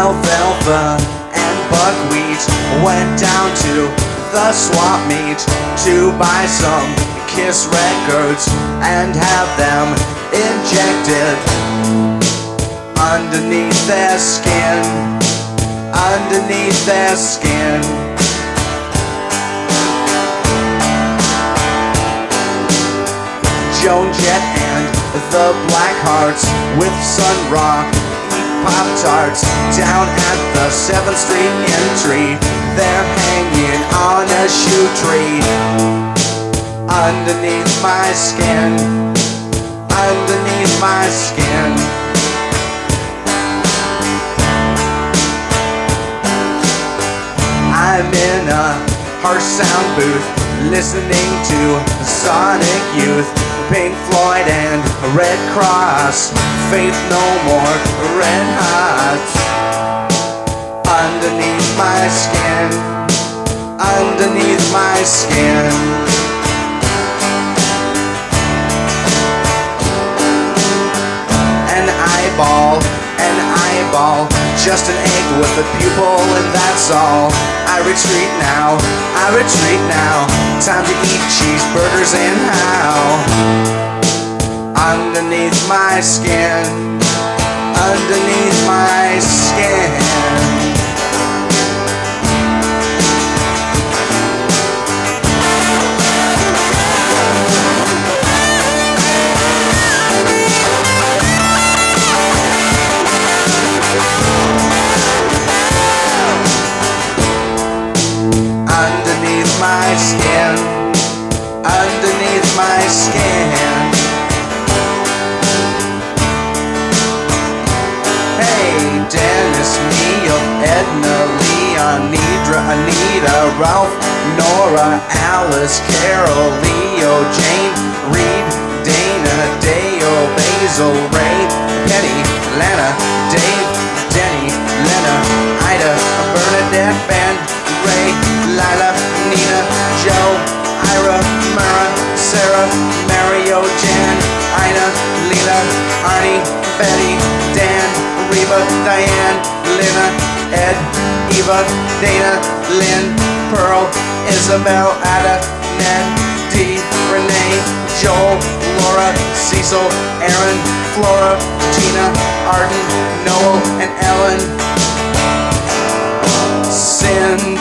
alfalfa and buckwheat. Went down to the swap meet to buy some Kiss records and have them injected underneath their skin. Underneath their skin. Joan Jett and the Blackhearts with Sun eat Pop Tarts down at the 7th Street entry. They're hanging on a shoe tree underneath my skin. Underneath my skin. I'm in a harsh sound booth listening to Sonic Youth, Pink Floyd and Red Cross, Faith No More, Red Hot. Just an egg with a pupil, and that's all. I retreat now, I retreat now. Time to eat cheeseburgers and how? Underneath my skin, my skin, underneath my skin. Hey, Dennis, Neil, Edna, Leon, Nidra, Anita, Ralph, Nora, Alice, Carol, Leo, Jane, Reed, Dana, Dale, Basil, Ray, Penny, Arnie, Betty, Dan, Reba, Diane, Lena, Ed, Eva, Dana, Lynn, Pearl, Isabel, Ada, Ned, Dee, Renee, Joel, Laura, Cecil, Aaron, Flora, Tina, Arden, Noel, and Ellen. Send